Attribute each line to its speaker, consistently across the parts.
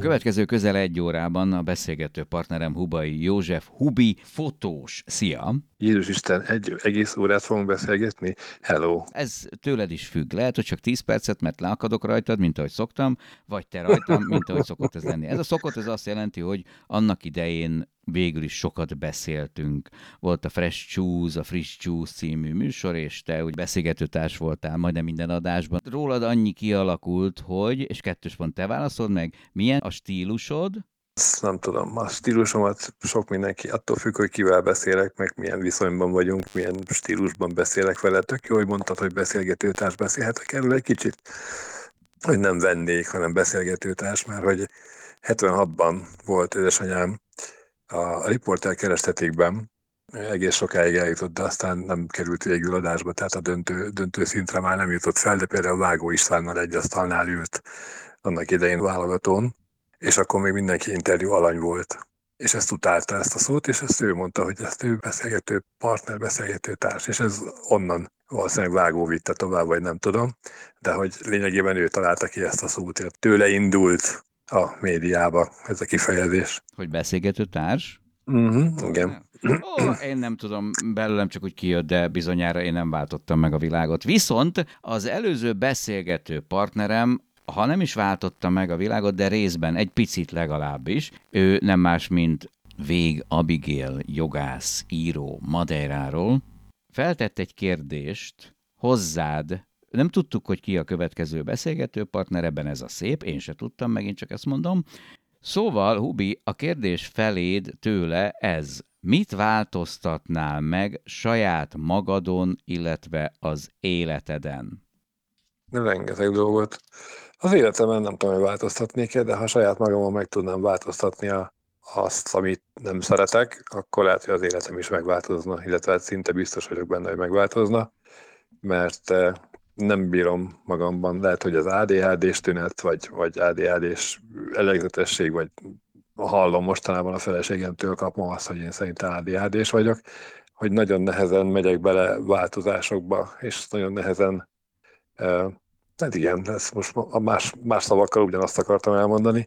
Speaker 1: Következő közel egy órában a beszélgető partnerem Hubai József Hubi fotós. Szia!
Speaker 2: Jézus Isten, egy egész órát fogunk beszélgetni? Hello!
Speaker 1: Ez tőled is függ. Lehet, hogy csak 10 percet, mert leakadok rajtad, mint ahogy szoktam, vagy te rajtam, mint ahogy szokott ez lenni. Ez a szokott, ez azt jelenti, hogy annak idején végül is sokat beszéltünk. Volt a Fresh Choose, a Friss Choose című műsor, és te úgy beszélgetőtárs voltál majdnem minden adásban. Rólad annyi kialakult, hogy, és kettős pont te válaszolod meg, milyen a stílusod,
Speaker 2: Nem tudom, a stílusomat sok mindenki, attól függ, hogy kivel beszélek, meg milyen viszonyban vagyunk, milyen stílusban beszélek vele. Tök jó, hogy mondtad, hogy beszélgetőtárs beszélhetek erről egy kicsit, hogy nem vendég, hanem beszélgetőtárs, mert hogy 76-ban volt édesanyám a riporter kerestetékben, egész sokáig eljutott, de aztán nem került végül adásba, tehát a döntő, döntő szintre már nem jutott fel, de például Vágó Istvánnal egy asztalnál ült annak idején válogatón, és akkor még mindenki interjú alany volt. És ezt utálta ezt a szót, és ezt ő mondta, hogy ezt ő beszélgető partner, beszélgető társ, és ez onnan valószínűleg vágó vitte tovább, vagy nem tudom, de hogy lényegében ő találta ki ezt a szót, és tőle indult a médiába ez a kifejezés.
Speaker 1: hogy beszélgető társ.
Speaker 2: Uh-huh, igen.
Speaker 1: Ó, én nem tudom, belőlem csak úgy kijött, de bizonyára én nem váltottam meg a világot. Viszont az előző beszélgető partnerem, ha nem is váltotta meg a világot, de részben, egy picit legalábbis, ő nem más, mint Vég Abigail, jogász, író Madeiráról, feltett egy kérdést hozzád, nem tudtuk, hogy ki a következő beszélgető partner, ebben ez a szép, én se tudtam, megint csak ezt mondom. Szóval, Hubi, a kérdés feléd tőle ez. Mit változtatnál meg saját magadon, illetve az életeden?
Speaker 2: Rengeteg dolgot. Az életemben nem tudom, hogy változtatnék-e, de ha saját magamon meg tudnám változtatni a, azt, amit nem szeretek, akkor lehet, hogy az életem is megváltozna, illetve hát szinte biztos vagyok benne, hogy megváltozna, mert eh, nem bírom magamban, lehet, hogy az ADHD-s tünet, vagy, vagy ADHD-s elegzetesség, vagy hallom mostanában a feleségemtől kapom azt, hogy én szerintem ADHD-s vagyok, hogy nagyon nehezen megyek bele változásokba, és nagyon nehezen eh, Hát igen, ezt most a más, más szavakkal ugyanazt akartam elmondani.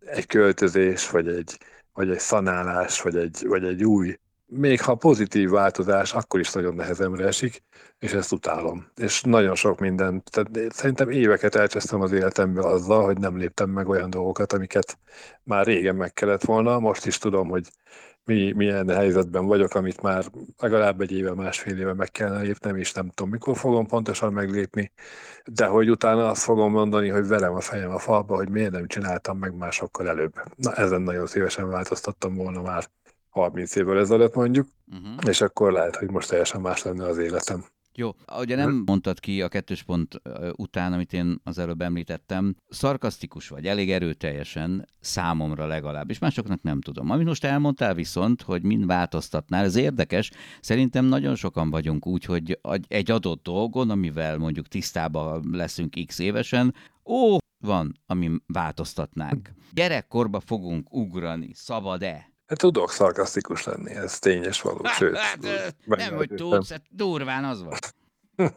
Speaker 2: Egy költözés, vagy egy, vagy egy szanálás, vagy egy, vagy egy új, még ha pozitív változás, akkor is nagyon nehezemre esik, és ezt utálom. És nagyon sok minden, tehát szerintem éveket elcsesztem az életembe azzal, hogy nem léptem meg olyan dolgokat, amiket már régen meg kellett volna. Most is tudom, hogy mi, milyen helyzetben vagyok, amit már legalább egy éve, másfél éve meg kellene lépnem, és nem tudom, mikor fogom pontosan meglépni, de hogy utána azt fogom mondani, hogy verem a fejem a falba, hogy miért nem csináltam meg másokkal előbb. Na, ezen nagyon szívesen változtattam volna már 30 évvel ezelőtt mondjuk,
Speaker 1: Uh-huh.
Speaker 2: és akkor lehet, hogy most teljesen más lenne az életem.
Speaker 1: Jó, ugye nem mondtad ki a kettős pont után, amit én az előbb említettem, szarkasztikus vagy, elég erőteljesen, számomra legalábbis, másoknak nem tudom. Amit most elmondtál viszont, hogy mind változtatnál, ez érdekes, szerintem nagyon sokan vagyunk úgy, hogy egy adott dolgon, amivel mondjuk tisztában leszünk x évesen, ó, van, ami változtatnánk. Gyerekkorba fogunk ugrani, szabad-e?
Speaker 2: Hát tudok szarkasztikus lenni, ez tényes való, sőt.
Speaker 1: Hát, nem, hogy tudsz, hát durván az van.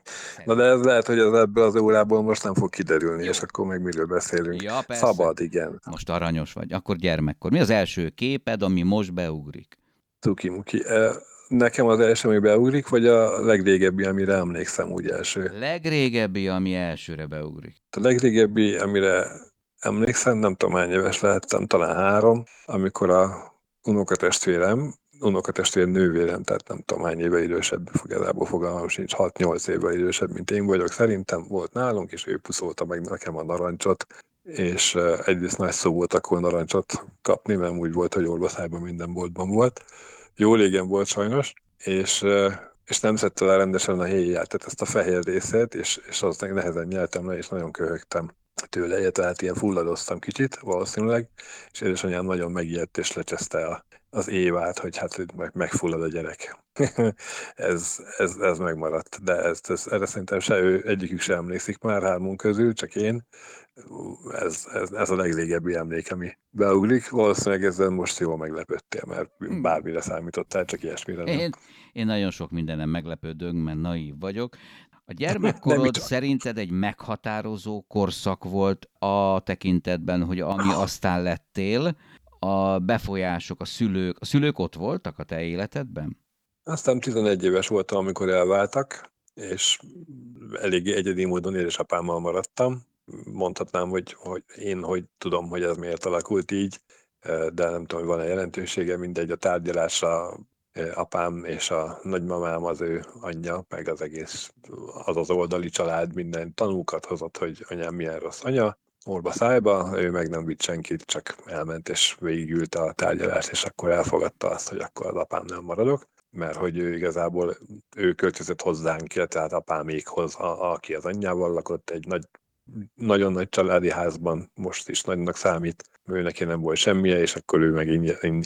Speaker 2: Na de ez lehet, hogy az ebből az órából most nem fog kiderülni,
Speaker 1: Jó.
Speaker 2: és akkor meg miről beszélünk.
Speaker 1: Ja, persze.
Speaker 2: Szabad, igen.
Speaker 1: Most aranyos vagy, akkor gyermekkor. Mi az első képed, ami most beugrik?
Speaker 2: Tuki-muki. Eh, Nekem az első, ami beugrik, vagy a legrégebbi, amire emlékszem úgy első?
Speaker 1: Legrégebbi, ami elsőre beugrik.
Speaker 2: A legrégebbi, amire emlékszem, nem tudom hány éves lehettem, talán három, amikor a unokatestvérem, unokatestvér nővérem, tehát nem tudom hány éve idősebb, igazából fogalmam sincs, 6-8 évvel idősebb, mint én vagyok szerintem, volt nálunk, és ő puszolta meg nekem a narancsot, és egyrészt nagy szó volt akkor narancsot kapni, mert úgy volt, hogy orvaszájban minden boltban volt. Jó régen volt sajnos, és, és nem szedte le rendesen a héját, tehát ezt a fehér részét, és, és azt nehezen nyeltem le, és nagyon köhögtem tőle, tehát ilyen fulladoztam kicsit valószínűleg, és édesanyám nagyon megijedt, és lecseszte a, az évát, hogy hát meg, megfullad a gyerek. ez, ez, ez megmaradt, de ez, ez, erre szerintem se ő, egyikük sem emlékszik már hármunk közül, csak én. Ez, ez, ez a legrégebbi emlék, ami beugrik. Valószínűleg ezzel most jól meglepődtél, mert hmm. bármire számítottál, csak ilyesmire nem.
Speaker 1: Én, én nagyon sok mindenem meglepődök, mert naív vagyok. A gyermekkorod szerinted egy meghatározó korszak volt a tekintetben, hogy ami aztán lettél, a befolyások, a szülők, a szülők ott voltak a te életedben?
Speaker 2: Aztán 11 éves voltam, amikor elváltak, és eléggé egyedi módon édesapámmal maradtam. Mondhatnám, hogy, hogy én hogy tudom, hogy ez miért alakult így, de nem tudom, hogy van-e jelentősége, mindegy, a tárgyalásra apám és a nagymamám, az ő anyja, meg az egész, az az oldali család minden tanúkat hozott, hogy anyám milyen rossz anya, orba szájba, ő meg nem vitt senkit, csak elment és végigült a tárgyalást, és akkor elfogadta azt, hogy akkor az apám nem maradok, mert hogy ő igazából ő költözött hozzánk, tehát apámékhoz, a, aki az anyjával lakott, egy nagy, nagyon nagy családi házban, most is nagynak számít, ő neki nem volt semmije, és akkor ő meg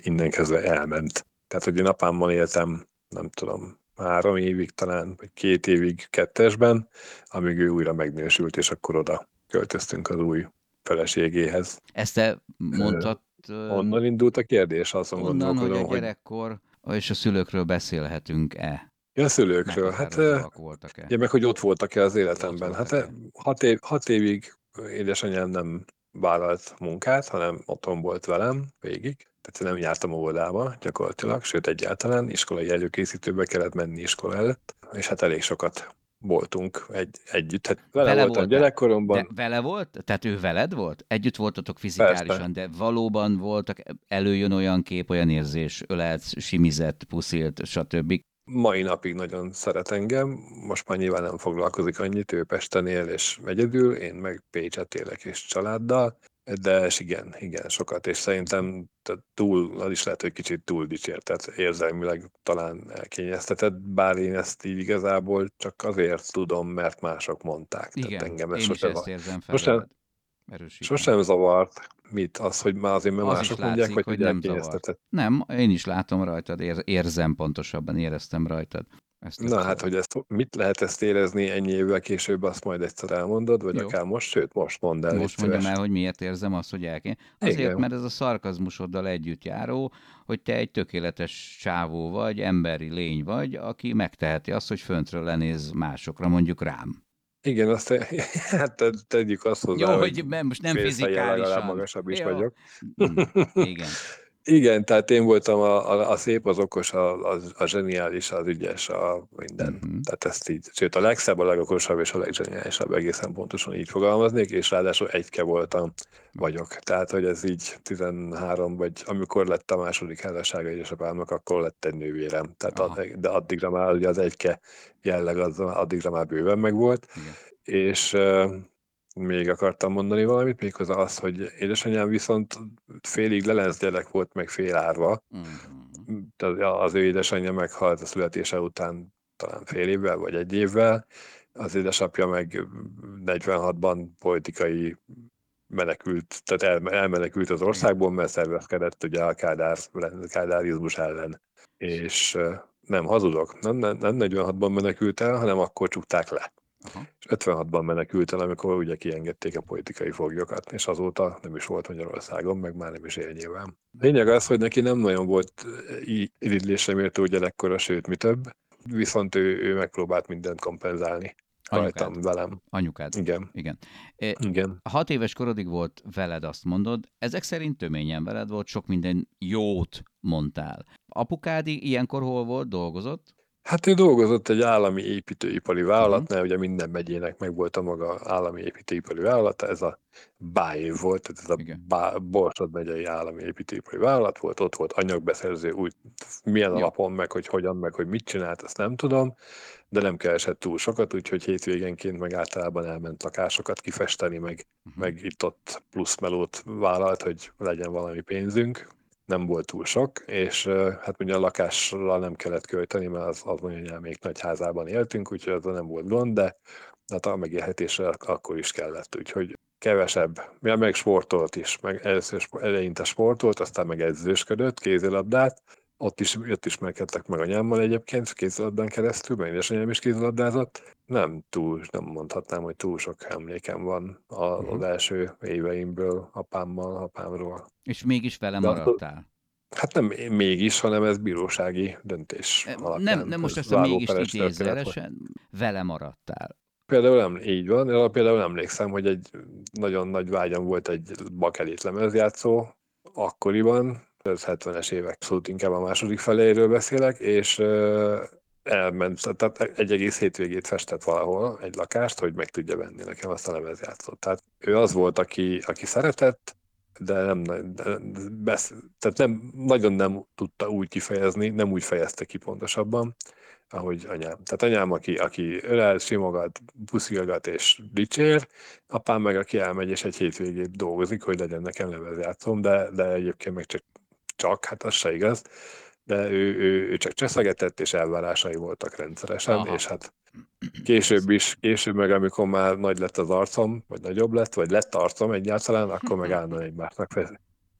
Speaker 2: innen kezdve elment. Tehát, hogy én apámmal éltem, nem tudom, három évig talán, vagy két évig kettesben, amíg ő újra megnősült, és akkor oda költöztünk az új feleségéhez.
Speaker 1: Ezt te mondtad?
Speaker 2: Onnan indult a kérdés, azt
Speaker 1: onnan, hogy a gyerekkor hogy... és a szülőkről beszélhetünk-e?
Speaker 2: Ja, a szülőkről. Hát, voltak-e? Ja, meg hogy ott voltak-e az életemben. Hát hat, év, hat évig édesanyám nem vállalt munkát, hanem otthon volt velem végig. Tehát nem jártam óvodába gyakorlatilag, sőt egyáltalán iskolai előkészítőbe kellett menni iskola előtt, és hát elég sokat voltunk egy, együtt. Hát vele, vele voltam volt, gyerekkoromban.
Speaker 1: De vele volt? Tehát ő veled volt? Együtt voltatok fizikálisan, Persze. de valóban voltak, előjön olyan kép, olyan érzés, ölelt, simizett, puszilt, stb.
Speaker 2: Mai napig nagyon szeret engem, most már nyilván nem foglalkozik annyit, ő Pesten él és egyedül, én meg Pécset élek és családdal, de igen, igen, sokat, és szerintem túl, az is lehet, hogy kicsit túl dicsért, tehát érzelmileg talán elkényeztetett, bár én ezt így igazából csak azért tudom, mert mások mondták.
Speaker 1: Igen, tehát engem ez én is ezt érzem fel
Speaker 2: sosem, sosem zavart, mit, az, hogy már azért, mert
Speaker 1: az
Speaker 2: mások mondják,
Speaker 1: látszik, hogy, hogy nem zavart. Nem, én is látom rajtad, érzem pontosabban, éreztem rajtad.
Speaker 2: Ezt Na hát, hogy ezt, mit lehet ezt érezni ennyi évvel később, azt majd egyszer elmondod, vagy Jó. akár most, sőt, most mondd el.
Speaker 1: Most mondjam el, hogy miért érzem azt, hogy elkény. Azért, Igen. mert ez a szarkazmusoddal együtt járó, hogy te egy tökéletes csávó vagy, emberi lény vagy, aki megteheti azt, hogy föntről lenéz másokra, mondjuk rám.
Speaker 2: Igen, azt hát tegyük azt hozzá,
Speaker 1: Jó, hogy, hogy most nem fizikálisan.
Speaker 2: magasabb is Jó. vagyok.
Speaker 1: Mm, igen.
Speaker 2: Igen, tehát én voltam a, a, a szép, az okos, a, a, a zseniális, az ügyes, a minden. Uh-huh. Tehát ezt így, sőt a legszebb, a legokosabb és a legzseniálisabb egészen pontosan így fogalmaznék, és ráadásul egyke voltam, vagyok. Tehát, hogy ez így 13, vagy amikor lett a második házassága édesapámnak, akkor lett egy nővérem. Tehát ad, de addigra már ugye az egyke jelleg az addigra már bőven megvolt. Igen. És még akartam mondani valamit, méghozzá az, hogy édesanyám viszont félig lelenc gyerek volt, meg félárva. Mm-hmm. Az ő édesanyja meghalt a születése után talán fél évvel, vagy egy évvel. Az édesapja meg 46-ban politikai menekült, tehát el, elmenekült az országból, mert szervezkedett ugye a kádár, kádárizmus ellen. És nem hazudok, nem, nem, nem 46-ban menekült el, hanem akkor csukták le. Aha. És 56-ban menekült el, amikor ugye kiengedték a politikai foglyokat, és azóta nem is volt Magyarországon, meg már nem is él nyilván. Lényeg az, hogy neki nem nagyon volt irigylésre méltó gyerekkora, sőt, mi több, viszont ő, ő megpróbált mindent kompenzálni. Anyukád. Rajtam, velem.
Speaker 1: Anyukád.
Speaker 2: Igen.
Speaker 1: Igen.
Speaker 2: E, Igen.
Speaker 1: Hat éves korodig volt veled, azt mondod. Ezek szerint töményen veled volt, sok minden jót mondtál. Apukádi ilyenkor hol volt, dolgozott?
Speaker 2: Hát ő dolgozott egy állami építőipari vállalatnál, uh-huh. ugye minden megyének meg volt a maga állami építőipari vállalata, ez a BAE volt, tehát ez a Bá- Borsod megyei állami építőipari vállalat volt, ott volt anyagbeszerző, úgy milyen ja. alapon, meg hogy hogyan, meg hogy mit csinált, azt nem tudom, de nem keresett túl sokat, úgyhogy hétvégenként meg általában elment lakásokat kifesteni, meg, uh-huh. meg itt-ott plusz melót vállalt, hogy legyen valami pénzünk, nem volt túl sok, és hát ugye a lakásra nem kellett költeni, mert az, az mondja, még nagy házában éltünk, úgyhogy az nem volt gond, de hát a megélhetésre akkor is kellett, úgyhogy kevesebb, ja, meg sportolt is, meg először eleinte sportolt, aztán meg edzősködött, kézilabdát, ott is, ott ismerkedtek meg anyámmal egyébként, kézilabdán keresztül, mert édesanyám is kézilabdázott. Nem túl, nem mondhatnám, hogy túl sok emlékem van a, uh-huh. az első éveimből, apámmal, apámról.
Speaker 1: És mégis vele maradtál?
Speaker 2: Hát nem mégis, hanem ez bírósági döntés
Speaker 1: alapján. Nem, nem most ezt a mégis idézőjelesen vele maradtál.
Speaker 2: Például nem, így van, például emlékszem, hogy egy nagyon nagy vágyam volt egy bakelit lemezjátszó akkoriban, ez 70-es évek, szóval inkább a második feléről beszélek, és elment, tehát egy egész hétvégét festett valahol egy lakást, hogy meg tudja venni nekem azt a lemezjátszót. Tehát ő az volt, aki, aki szeretett, de nem, de besz, tehát nem, nagyon nem tudta úgy kifejezni, nem úgy fejezte ki pontosabban, ahogy anyám. Tehát anyám, aki, aki ölel, simogat, puszilgat és dicsér, apám meg, aki elmegy és egy hétvégét dolgozik, hogy legyen nekem lemezjátszom, de, de egyébként meg csak, csak, hát az se igaz, de ő, ő, ő csak cseszegetett, és elvárásai voltak rendszeresen, Aha. és hát később is, később meg amikor már nagy lett az arcom, vagy nagyobb lett, vagy lett arcom egyáltalán, akkor meg állandóan egymásnak, fesz,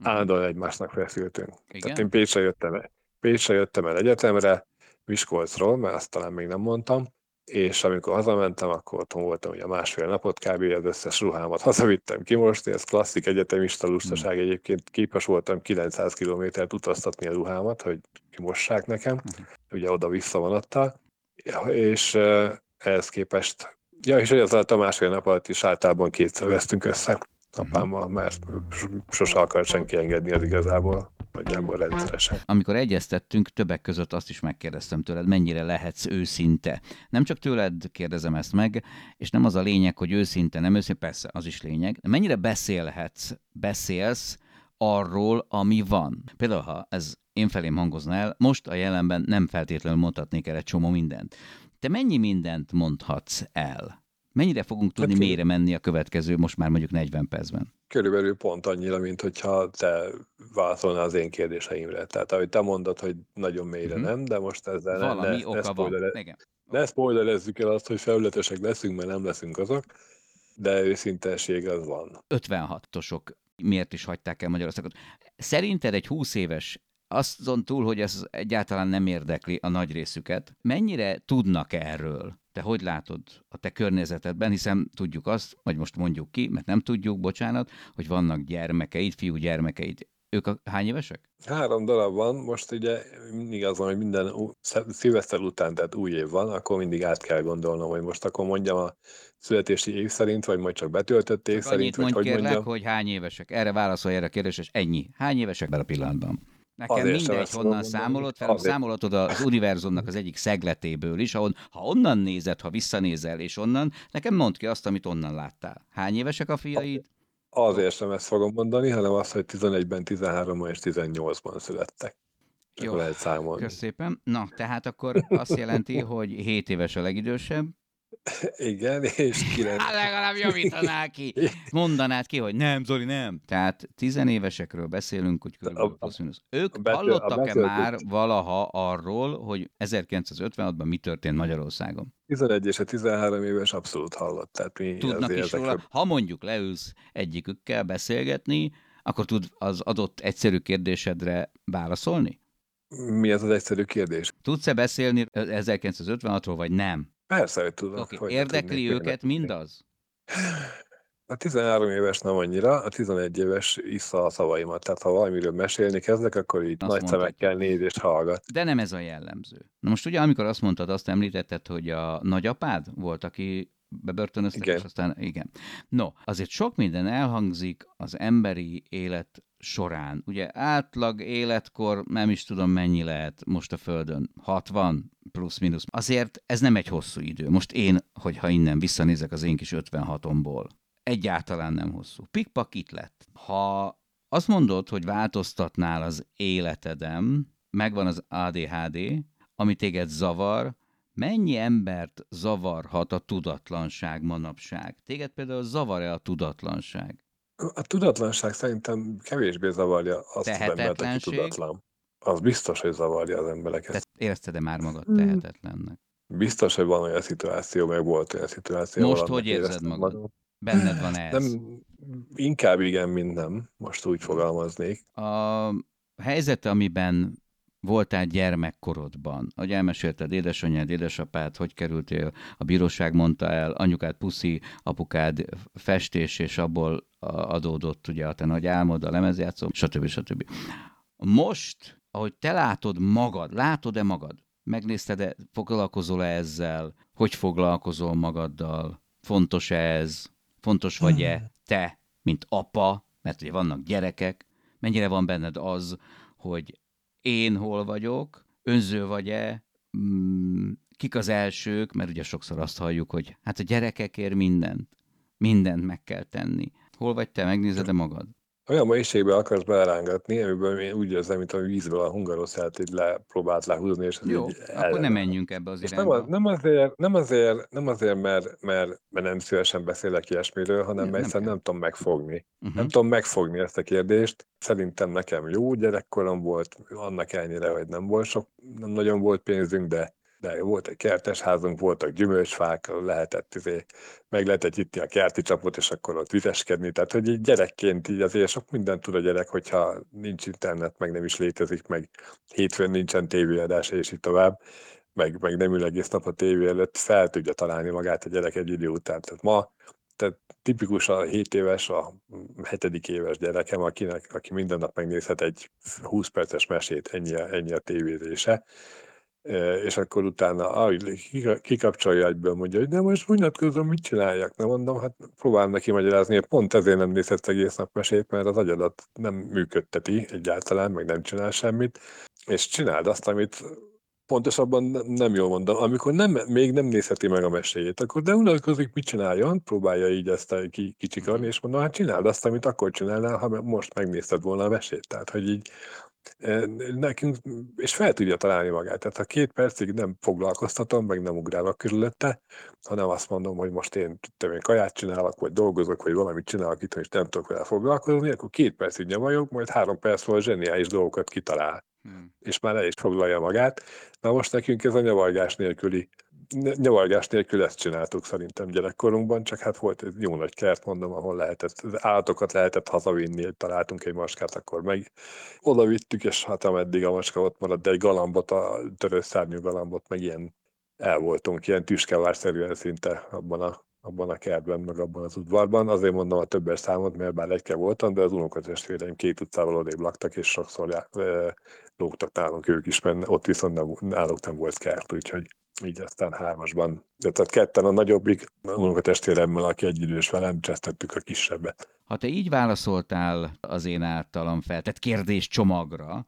Speaker 2: állandóan egymásnak feszültünk. Igen? Tehát én Pécsre jöttem, Pécsre jöttem el egyetemre, Miskolcról, mert azt talán még nem mondtam, és amikor hazamentem, akkor otthon voltam ugye másfél napot, kb. az összes ruhámat hazavittem ki most, ez klasszik egyetemista lustaság hmm. egyébként, képes voltam 900 kilométert utaztatni a ruhámat, hogy kimossák nekem, hmm. ugye oda-vissza vonattal, és ehhez képest, ja, és ez alatt a másfél nap alatt is általában kétszer vesztünk össze apámmal, mert sose akar senki engedni az igazából nagyjából rendszeresen.
Speaker 1: Amikor egyeztettünk, többek között azt is megkérdeztem tőled, mennyire lehetsz őszinte. Nem csak tőled kérdezem ezt meg, és nem az a lényeg, hogy őszinte, nem őszinte, persze, az is lényeg. De mennyire beszélhetsz, beszélsz arról, ami van. Például, ha ez én felém hangozna el, most a jelenben nem feltétlenül mondhatnék el egy csomó mindent. Te mennyi mindent mondhatsz el? Mennyire fogunk tudni hát, mélyre menni a következő, most már mondjuk 40 percben?
Speaker 2: Körülbelül pont annyira, mint hogyha te válaszolnál az én kérdéseimre. Tehát ahogy te mondod, hogy nagyon mélyre uh-huh. nem, de most ezzel
Speaker 1: Valami ne, oka ne, spoilere, van.
Speaker 2: ne spoilerezzük el azt, hogy felületesek leszünk, mert nem leszünk azok, de őszintesség az van.
Speaker 1: 56-osok miért is hagyták el Magyarországot? Szerinted egy 20 éves azon túl, hogy ez egyáltalán nem érdekli a nagy részüket, mennyire tudnak erről? Te hogy látod a te környezetedben, hiszen tudjuk azt, vagy most mondjuk ki, mert nem tudjuk, bocsánat, hogy vannak gyermekeid, fiú gyermekeid. Ők a, hány évesek?
Speaker 2: Három darab van, most ugye mindig az hogy minden szilveszter után, tehát új év van, akkor mindig át kell gondolnom, hogy most akkor mondjam a születési év szerint, vagy majd csak betöltött év csak szerint,
Speaker 1: vagy hogy kérlek, mondjam. hogy hány évesek. Erre válaszolj erre a kérdés, és ennyi. Hány évesek ebben a pillanatban? Nekem Azért mindegy, honnan számolod fel, számolhatod az univerzumnak az egyik szegletéből is, ahol ha onnan nézed, ha visszanézel, és onnan, nekem mondd ki azt, amit onnan láttál. Hány évesek a fiaid?
Speaker 2: Azért sem ezt fogom mondani, hanem azt, hogy 11-ben, 13-ban és 18-ban születtek.
Speaker 1: Jó, lehet számolni. Köszönöm szépen. Na, tehát akkor azt jelenti, hogy 7 éves a legidősebb,
Speaker 2: igen, és kilenc.
Speaker 1: Hát legalább javítanál ki. Mondanád ki, hogy nem, Zoli, nem. Tehát tizenévesekről beszélünk, hogy körülbelül plusz minusz. Ők hallottak-e már valaha arról, hogy 1956-ban mi történt Magyarországon?
Speaker 2: 11 és a 13 éves abszolút hallott. Tehát mi
Speaker 1: Tudnak is róla. Ha mondjuk leülsz egyikükkel beszélgetni, akkor tud az adott egyszerű kérdésedre válaszolni?
Speaker 2: Mi az az egyszerű kérdés?
Speaker 1: Tudsz-e beszélni 1956-ról, vagy nem?
Speaker 2: Persze, hogy tudom.
Speaker 1: Okay. Hogy Érdekli őket mindaz?
Speaker 2: A 13 éves nem annyira, a 11 éves issza a szavaimat. Tehát ha valamiről mesélni kezdek, akkor így azt nagy szemekkel néz és hallgat.
Speaker 1: De nem ez a jellemző. Na most ugye, amikor azt mondtad, azt említetted, hogy a nagyapád volt, aki bebörtönöztek, igen. és aztán igen. No, azért sok minden elhangzik az emberi élet során. Ugye átlag életkor nem is tudom mennyi lehet most a Földön, 60 plusz-minusz. Azért ez nem egy hosszú idő. Most én, hogyha innen visszanézek az én kis 56-omból, egyáltalán nem hosszú. Pikpak itt lett. Ha azt mondod, hogy változtatnál az életedem, megvan az ADHD, ami téged zavar, mennyi embert zavarhat a tudatlanság manapság? Téged például zavar-e a tudatlanság?
Speaker 2: A tudatlanság szerintem kevésbé zavarja azt az embert, aki tudatlan. Az biztos, hogy zavarja az embereket.
Speaker 1: Te érezted-e már magad hmm. tehetetlennek?
Speaker 2: Biztos, hogy van olyan szituáció, meg volt olyan szituáció.
Speaker 1: Most hogy érzed magad? magad? Benned van ez?
Speaker 2: Nem, inkább igen, mint nem. Most úgy fogalmaznék.
Speaker 1: A helyzet, amiben voltál gyermekkorodban, hogy elmesélted édesanyád, édesapád, hogy kerültél, a bíróság mondta el, anyukád puszi, apukád festés, és abból adódott ugye a te nagy álmod, a lemezjátszó, stb. stb. Most, ahogy te látod magad, látod-e magad? Megnézted-e, foglalkozol-e ezzel? Hogy foglalkozol magaddal? Fontos -e ez? Fontos vagy-e hmm. te, mint apa? Mert ugye vannak gyerekek. Mennyire van benned az, hogy én hol vagyok, önző vagy-e, mm, kik az elsők, mert ugye sokszor azt halljuk, hogy hát a gyerekekért mindent, mindent meg kell tenni. Hol vagy te, megnézed-e magad?
Speaker 2: Olyan mélységbe akarsz belerángatni, amiből én úgy érzem, mint a vízből a hungaroszát így lepróbált lehúzni, és ez
Speaker 1: Jó,
Speaker 2: így
Speaker 1: akkor nem menjünk ebbe az
Speaker 2: és
Speaker 1: irányba.
Speaker 2: nem, nem, azért, nem, azért, nem azért mert, mert, mert nem szívesen beszélek ilyesmiről, hanem
Speaker 1: Nem,
Speaker 2: mert
Speaker 1: nem
Speaker 2: nem tudom megfogni.
Speaker 1: Uh-huh.
Speaker 2: Nem tudom megfogni ezt a kérdést. Szerintem nekem jó gyerekkorom volt, annak ellenére, hogy nem volt sok, nem nagyon volt pénzünk, de de volt egy kertes házunk, voltak gyümölcsfák, lehetett, izé, meg lehetett itt a kerti csapot, és akkor ott vizeskedni. Tehát, hogy így gyerekként így azért sok mindent tud a gyerek, hogyha nincs internet, meg nem is létezik, meg hétfőn nincsen tévéadás, és így tovább, meg, meg nem ül egész nap a tévé előtt, fel tudja találni magát a gyerek egy idő után. Tehát ma tehát tipikus a 7 éves, a 7. éves gyerekem, akinek, aki minden nap megnézhet egy 20 perces mesét, ennyi, a- ennyi a tévézése és akkor utána ahogy kika- kikapcsolja egyből, mondja, hogy de most unatkozom, mit csináljak? Nem mondom, hát próbálom neki magyarázni, hogy pont ezért nem nézhetsz egész nap mesét, mert az agyadat nem működteti egyáltalán, meg nem csinál semmit, és csináld azt, amit pontosabban nem jól mondom, amikor nem, még nem nézheti meg a meséjét, akkor de unatkozik, mit csináljon, próbálja így ezt a ki, kicsikarni, és mondom, hát csináld azt, amit akkor csinálnál, ha most megnézted volna a mesét. Tehát, hogy így nekünk, és fel tudja találni magát. Tehát ha két percig nem foglalkoztatom, meg nem ugrálok körülötte, hanem azt mondom, hogy most én, tudom, én kaját csinálok, vagy dolgozok, vagy valamit csinálok itt, és nem tudok vele foglalkozni, akkor két percig nyomajok, majd három perc múlva zseniális dolgokat kitalál,
Speaker 1: Hmm.
Speaker 2: és már el is foglalja magát. Na most nekünk ez a nyavargás nélküli nyavargás nélkül ezt csináltuk szerintem gyerekkorunkban, csak hát volt egy jó nagy kert, mondom, ahol lehetett, állatokat lehetett hazavinni, találtunk egy maskát, akkor meg oda vittük, és hát ameddig a macska ott maradt, de egy galambot, a törös szárnyú galambot, meg ilyen el voltunk, ilyen tüskevárszerűen szinte abban a, abban a kertben, meg abban az udvarban. Azért mondom a többes számot, mert bár egyke voltam, de az unokatestvéreim két utcával odébb laktak, és sokszor já, e, lógtak nálunk ők is, mert ott viszont nem, náluk nem volt kert, úgyhogy így aztán hármasban. De tehát ketten a nagyobbik, unokatestvéremmel, aki egy idős velem, csesztettük a kisebbet.
Speaker 1: Ha te így válaszoltál az én általam feltett kérdés csomagra,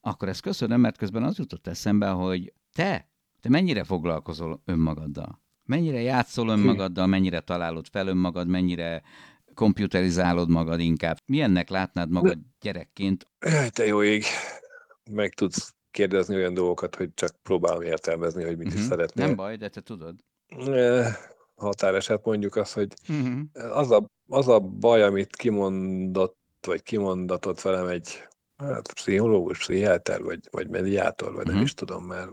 Speaker 1: akkor ezt köszönöm, mert közben az jutott eszembe, hogy te, te mennyire foglalkozol önmagaddal? Mennyire játszol önmagaddal, mennyire találod fel önmagad, mennyire komputerizálod magad inkább? Milyennek látnád magad gyerekként?
Speaker 2: Te jó ég! Meg tudsz kérdezni olyan dolgokat, hogy csak próbálom értelmezni, hogy mit is
Speaker 1: Mhm.
Speaker 2: szeretnél.
Speaker 1: Nem baj, de te tudod.
Speaker 2: Határeset mondjuk az, hogy
Speaker 1: Mhm.
Speaker 2: az a, az a baj, amit kimondott, vagy kimondatott velem egy hát, pszichológus, pszichiáter, vagy, vagy mediátor, vagy nem
Speaker 1: Mhm.
Speaker 2: is tudom, mert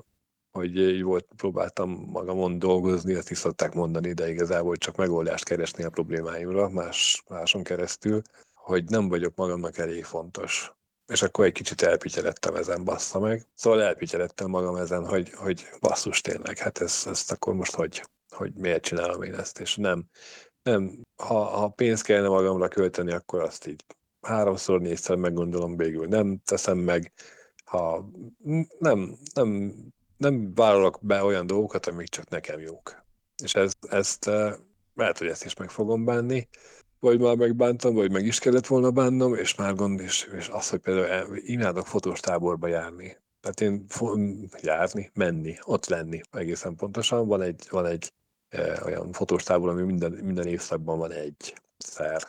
Speaker 2: hogy így volt, próbáltam magamon dolgozni, ezt is szokták mondani, de igazából csak megoldást keresni a problémáimra, más, máson keresztül, hogy nem vagyok magamnak elég fontos. És akkor egy kicsit elpityelettem ezen, bassza meg. Szóval elpityelettem magam ezen, hogy, hogy basszus tényleg, hát ezt, ezt akkor most hogy, hogy miért csinálom én ezt, és nem, nem, ha, ha pénzt kellene magamra költeni, akkor azt így háromszor, négyszer meggondolom, végül nem teszem meg, ha nem, nem, nem vállalok be olyan dolgokat, amik csak nekem jók. És ez, ezt eh, lehet, hogy ezt is meg fogom bánni, vagy már megbántam, vagy meg is kellett volna bánnom, és már gond, és, és az, hogy például imádok fotós táborba járni. Tehát én járni, menni, ott lenni egészen pontosan. Van egy, van egy e, olyan fotós tábor, ami minden, minden évszakban van egy szer.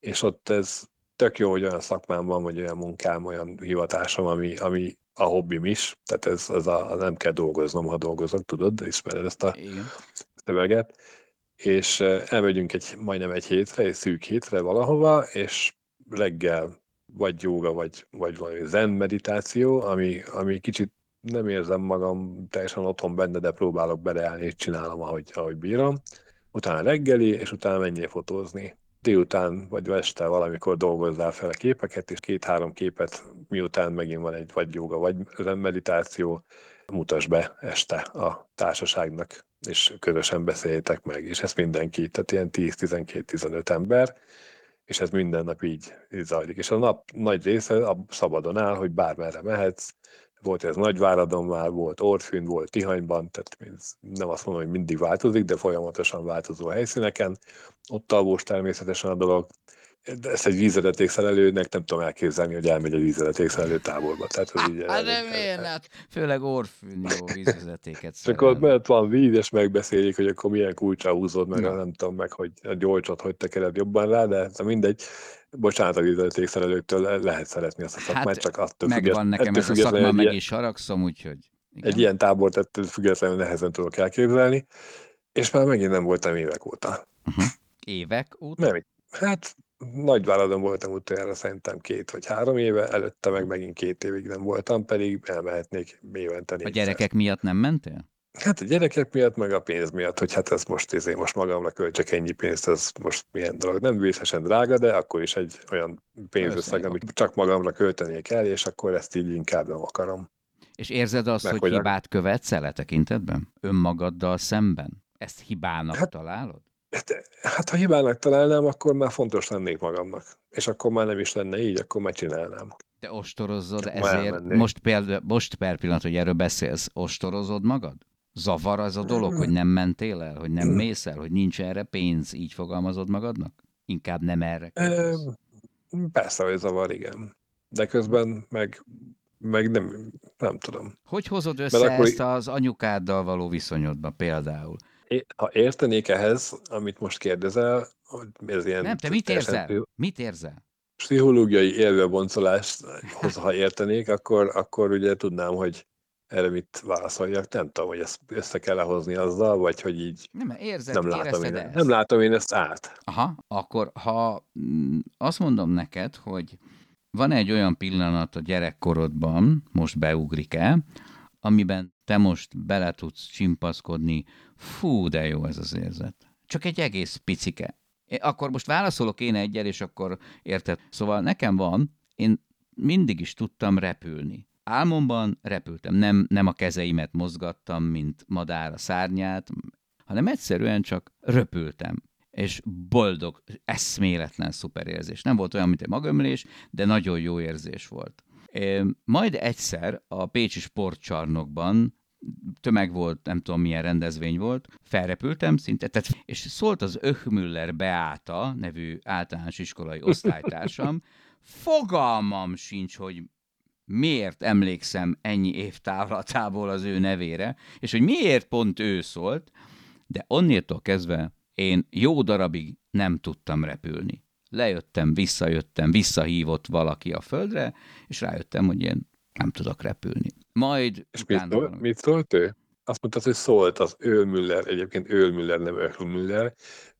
Speaker 2: És ott ez tök jó, hogy olyan szakmám van, vagy olyan munkám, olyan hivatásom, ami, ami a hobbim is. Tehát ez, ez a, nem kell dolgoznom, ha dolgozok, tudod, ismered ezt a
Speaker 1: Igen.
Speaker 2: szöveget, és eh, elmegyünk egy majdnem egy hétre, egy szűk hétre valahova, és reggel vagy jóga, vagy, vagy valami zen meditáció, ami, ami kicsit nem érzem magam teljesen otthon benne, de próbálok beleállni, és csinálom, ahogy, ahogy bírom. Utána reggeli, és utána menjél fotózni. Délután vagy este valamikor dolgozzál fel a képeket, és két-három képet miután megint van egy vagy joga, vagy meditáció, mutasd be este a társaságnak, és közösen beszéljétek meg, és ezt mindenki, tehát ilyen 10-12-15 ember, és ez minden nap így, így zajlik. És a nap nagy része a szabadon áll, hogy bármerre mehetsz, volt ez Nagyváradon már, volt Orfűn, volt Tihanyban, tehát nem azt mondom, hogy mindig változik, de folyamatosan változó helyszíneken. Ott alvós természetesen a dolog, de ezt egy vízvezetékszerelőnek nem tudom elképzelni, hogy elmegy egy vízvezetékszerelő táborba. Tehát
Speaker 1: ez így hát de miért? Hát, főleg Orfűn jó vízvezetéket
Speaker 2: Csak ott mert van víz, és megbeszélik, hogy akkor milyen kulcsra húzod meg, nem tudom meg, hogy a gyolcsot hogy tekered jobban rá, de mindegy bocsánat a vízvezetékszerelőktől lehet szeretni azt a szakmát, hát, csak attól
Speaker 1: megvan nekem ez a szakma, meg ilyen, is haragszom, úgyhogy...
Speaker 2: Igen. Egy ilyen tábort ettől függetlenül nehezen tudok elképzelni, és már megint nem voltam évek óta.
Speaker 1: Uh-huh. Évek óta?
Speaker 2: Nem, hát Nagyváradon voltam utoljára szerintem két vagy három éve, előtte meg megint két évig nem voltam, pedig elmehetnék évente
Speaker 1: A gyerekek miatt nem mentél?
Speaker 2: Hát a gyerekek miatt, meg a pénz miatt, hogy hát ez most, ezért most magamra költsek ennyi pénzt, ez most milyen dolog. Nem vészesen drága, de akkor is egy olyan pénzösszeg, amit csak magamra költenék el, és akkor ezt így inkább nem akarom.
Speaker 1: És érzed azt, meg hogy, hogy hibát követsz el tekintetben? Önmagaddal szemben? Ezt hibának hát, találod?
Speaker 2: Hát, hát ha hibának találnám, akkor már fontos lennék magamnak. És akkor már nem is lenne így, akkor már csinálnám.
Speaker 1: Te ostorozzod Csak ezért, most, például, most per pillanat, hogy erről beszélsz, ostorozod magad? Zavar az a dolog, hogy nem mentél el, hogy nem mész el, hogy nincs erre pénz, így fogalmazod magadnak? Inkább nem erre
Speaker 2: Persze, hogy zavar, igen. De közben meg, meg nem, nem tudom.
Speaker 1: Hogy hozod össze Mert akkor... ezt az anyukáddal való viszonyodba például?
Speaker 2: Ha értenék ehhez, amit most kérdezel, hogy ez ilyen...
Speaker 1: Nem, te mit érzel? Mit érzel?
Speaker 2: Pszichológiai élveboncolást, ha értenék, akkor, akkor ugye tudnám, hogy erre mit válaszoljak, nem tudom, hogy ezt össze kell hozni azzal, vagy hogy így
Speaker 1: nem, érzed,
Speaker 2: nem, látom én, ezt? nem látom én ezt át.
Speaker 1: Aha, akkor ha mm, azt mondom neked, hogy van egy olyan pillanat a gyerekkorodban, most beugrik-e, amiben te most bele tudsz csimpaszkodni, fú, de jó ez az érzet. Csak egy egész picike. Akkor most válaszolok én egyel, és akkor érted. Szóval nekem van, én mindig is tudtam repülni. Álmomban repültem, nem, nem a kezeimet mozgattam, mint madár a szárnyát, hanem egyszerűen csak röpültem. És boldog, eszméletlen szuperérzés. Nem volt olyan, mint egy magömlés, de nagyon jó érzés volt. Majd egyszer a Pécsi sportcsarnokban tömeg volt, nem tudom milyen rendezvény volt, felrepültem szinte, tehát, és szólt az Öchmüller Beáta nevű általános iskolai osztálytársam, fogalmam sincs, hogy miért emlékszem ennyi év távlatából az ő nevére, és hogy miért pont ő szólt, de onnétól kezdve én jó darabig nem tudtam repülni. Lejöttem, visszajöttem, visszahívott valaki a földre, és rájöttem, hogy én nem tudok repülni. Majd...
Speaker 2: És mit, szól, mit szólt ő? Azt mondta, hogy szólt az Ölmüller, egyébként Ölmüller, nem Ölmüller,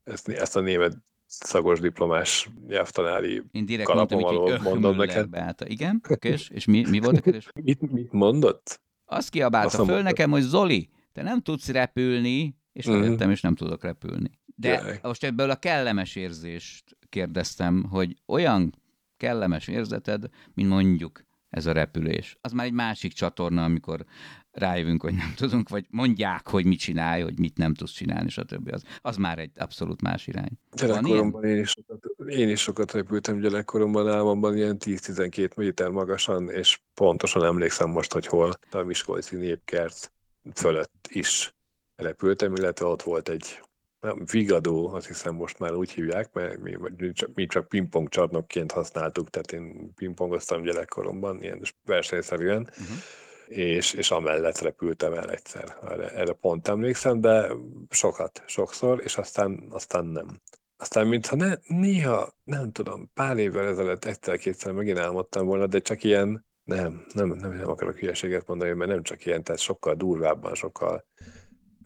Speaker 2: ezt, ezt a német szagos diplomás nyelvtanári
Speaker 1: Én direkt mondtam, hogy mondom neked. Beállta. Igen, és, és mi, mi volt a kérdés?
Speaker 2: mit, mit mondott?
Speaker 1: Azt kiabálta Azt föl mondta. nekem, hogy Zoli, te nem tudsz repülni, és. Mm és nem tudok repülni. De Jaj. most ebből a kellemes érzést kérdeztem, hogy olyan kellemes érzeted, mint mondjuk ez a repülés. Az már egy másik csatorna, amikor rájövünk, hogy nem tudunk, vagy mondják, hogy mit csinálj, hogy mit nem tudsz csinálni, stb. Az, az már egy abszolút más irány.
Speaker 2: Gyerekkoromban én is, sokat, én is sokat repültem gyerekkoromban, álmomban ilyen 10-12 méter magasan, és pontosan emlékszem most, hogy hol a Miskolci népkert fölött is repültem, illetve ott volt egy Vigadó, azt hiszem most már úgy hívják, mert mi, mi csak, mi csak pingpong csarnokként használtuk, tehát én pingpongoztam gyerekkoromban, ilyen versenyszerűen, uh-huh és, és amellett repültem el egyszer. Erre, erre pont emlékszem, de sokat, sokszor, és aztán, aztán nem. Aztán mintha ne, néha, nem tudom, pár évvel ezelőtt egyszer-kétszer megint álmodtam volna, de csak ilyen, nem, nem, nem, nem akarok hülyeséget mondani, mert nem csak ilyen, tehát sokkal durvábban, sokkal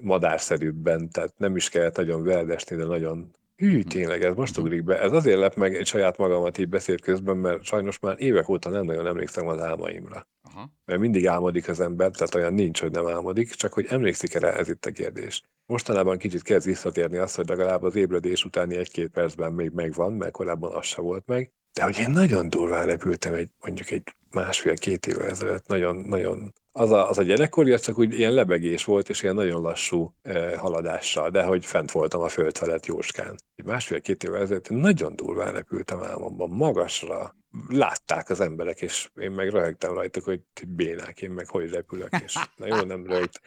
Speaker 2: madárszerűbben, tehát nem is kellett nagyon verdesni, de nagyon Hű, hm. tényleg, ez most ugrik be. Ez azért lep meg egy saját magamat így beszélt közben, mert sajnos már évek óta nem nagyon emlékszem az álmaimra. Aha. Mert mindig álmodik az ember, tehát olyan nincs, hogy nem álmodik, csak hogy emlékszik erre, ez itt a kérdés. Mostanában kicsit kezd visszatérni azt, hogy legalább az ébredés utáni egy-két percben még megvan, mert korábban az se volt meg. De hogy én nagyon durván repültem egy, mondjuk egy másfél-két évvel ezelőtt, nagyon-nagyon az a, az a gyerekkori, az csak úgy ilyen lebegés volt, és ilyen nagyon lassú eh, haladással, de hogy fent voltam a föld felett jóskán. Másfél-két évvel ezelőtt nagyon durván repültem álmomban, magasra, látták az emberek, és én meg röhögtem rajtuk, hogy bénák, én meg hogy repülök, és na jó, nem röhögt.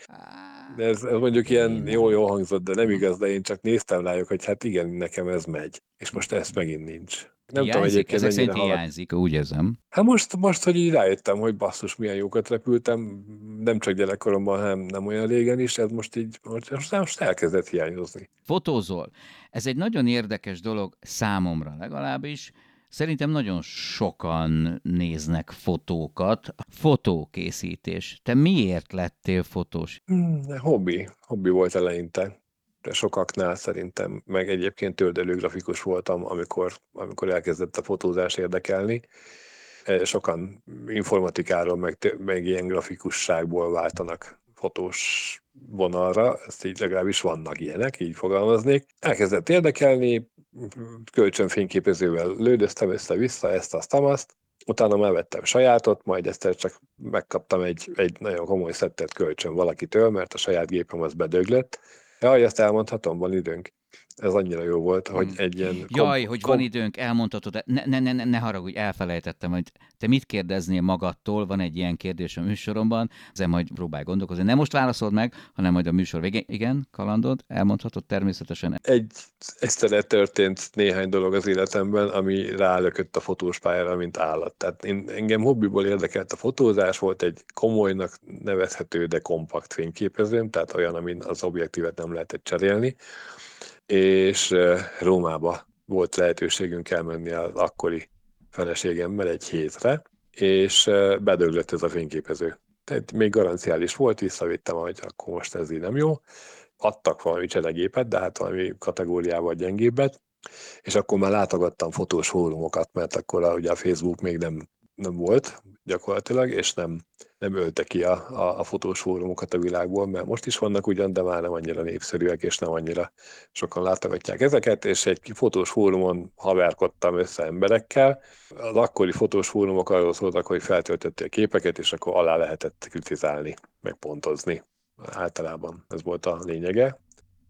Speaker 2: De ez, ez mondjuk ilyen jó-jó hangzott, de nem igaz, de én csak néztem rájuk, hogy hát igen, nekem ez megy, és most ez megint nincs.
Speaker 1: Nem hiányzik, tudom egyébként ezek szerint halad... hiányzik, úgy érzem.
Speaker 2: Hát most, most, hogy így rájöttem, hogy basszus, milyen jókat repültem, nem csak gyerekkoromban, hanem nem olyan régen is, ez most így, most, most elkezdett hiányozni.
Speaker 1: Fotózol. Ez egy nagyon érdekes dolog számomra legalábbis, Szerintem nagyon sokan néznek fotókat. Fotókészítés. Te miért lettél fotós?
Speaker 2: Hmm, hobbi. Hobbi volt eleinte. Sokaknál szerintem, meg egyébként töldelő grafikus voltam, amikor, amikor elkezdett a fotózás érdekelni. E, sokan informatikáról, meg, meg ilyen grafikusságból váltanak fotós vonalra, ezt így legalábbis vannak ilyenek, így fogalmaznék. Elkezdett érdekelni, kölcsönfényképezővel lődöztem össze-vissza ezt, azt, azt, utána már vettem sajátot, majd ezt csak megkaptam egy, egy nagyon komoly szettet kölcsön valakitől, mert a saját gépem az bedöglött. Jaj, ezt elmondhatom, van időnk ez annyira jó volt, hogy hmm. egy ilyen...
Speaker 1: Jaj, kom- hogy van időnk, elmondhatod, ne, ne, ne, ne haragudj, elfelejtettem, hogy te mit kérdeznél magadtól, van egy ilyen kérdés a műsoromban, ezen majd próbálj gondolkozni. Nem most válaszolod meg, hanem majd a műsor végén. Igen, kalandod, elmondhatod természetesen.
Speaker 2: Egy egyszerre történt néhány dolog az életemben, ami rálökött a fotós pályára, mint állat. Tehát én, engem hobbiból érdekelt a fotózás, volt egy komolynak nevezhető, de kompakt fényképezőm, tehát olyan, amin az objektívet nem lehetett cserélni és Rómába volt lehetőségünk elmenni az akkori feleségemmel egy hétre, és bedöglött ez a fényképező. Tehát még garanciális volt, visszavittem, hogy akkor most ez így nem jó. Adtak valami cselegépet, de hát valami kategóriával gyengébbet, és akkor már látogattam fotós fórumokat, mert akkor a, ugye a Facebook még nem, nem volt gyakorlatilag, és nem nem ölte ki a, a, a fotós fórumokat a világból, mert most is vannak ugyan, de már nem annyira népszerűek, és nem annyira sokan látogatják ezeket, és egy fotós fórumon haverkodtam össze emberekkel. Az akkori fotós fórumok arról szóltak, hogy feltöltöttél képeket, és akkor alá lehetett kritizálni, megpontozni. Általában ez volt a lényege.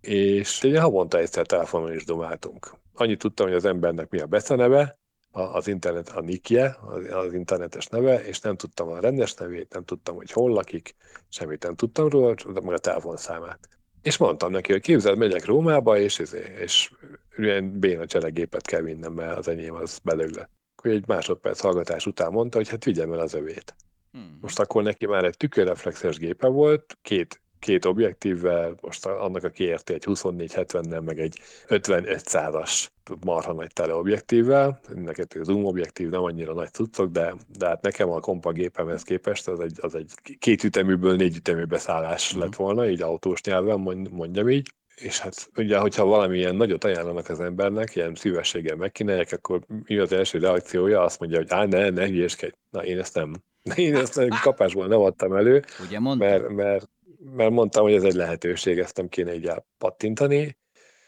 Speaker 2: És egy havonta egyszer telefonon is domáltunk. Annyit tudtam, hogy az embernek mi a beceneve, az internet, a nikje, az internetes neve, és nem tudtam a rendes nevét, nem tudtam, hogy hol lakik, semmit nem tudtam róla, csak meg a telefonszámát. És mondtam neki, hogy képzeld, megyek Rómába, és, izé, és, és ilyen béna cselegépet kell vinnem, mert az enyém az belőle. Akkor egy másodperc hallgatás után mondta, hogy hát vigyem el az övét. Hmm. Most akkor neki már egy tükörreflexes gépe volt, két két objektívvel, most annak a kiérte egy 24-70-nel, meg egy 55-100-as marha nagy teleobjektívvel, neked a zoom objektív nem annyira nagy cuccok, de, de hát nekem a kompa gépemhez képest az egy, az egy két üteműből négy ütemű beszállás mm. lett volna, így autós nyelven mondjam így, és hát ugye, hogyha valamilyen nagyot ajánlanak az embernek, ilyen szívességgel megkínálják, akkor mi az első reakciója? Azt mondja, hogy á, ne, ne hülyeskedj. Na, én ezt nem, én ezt kapásból nem adtam elő, Ugye mert, mert mert mondtam, hogy ez egy lehetőség, ezt nem kéne így elpattintani,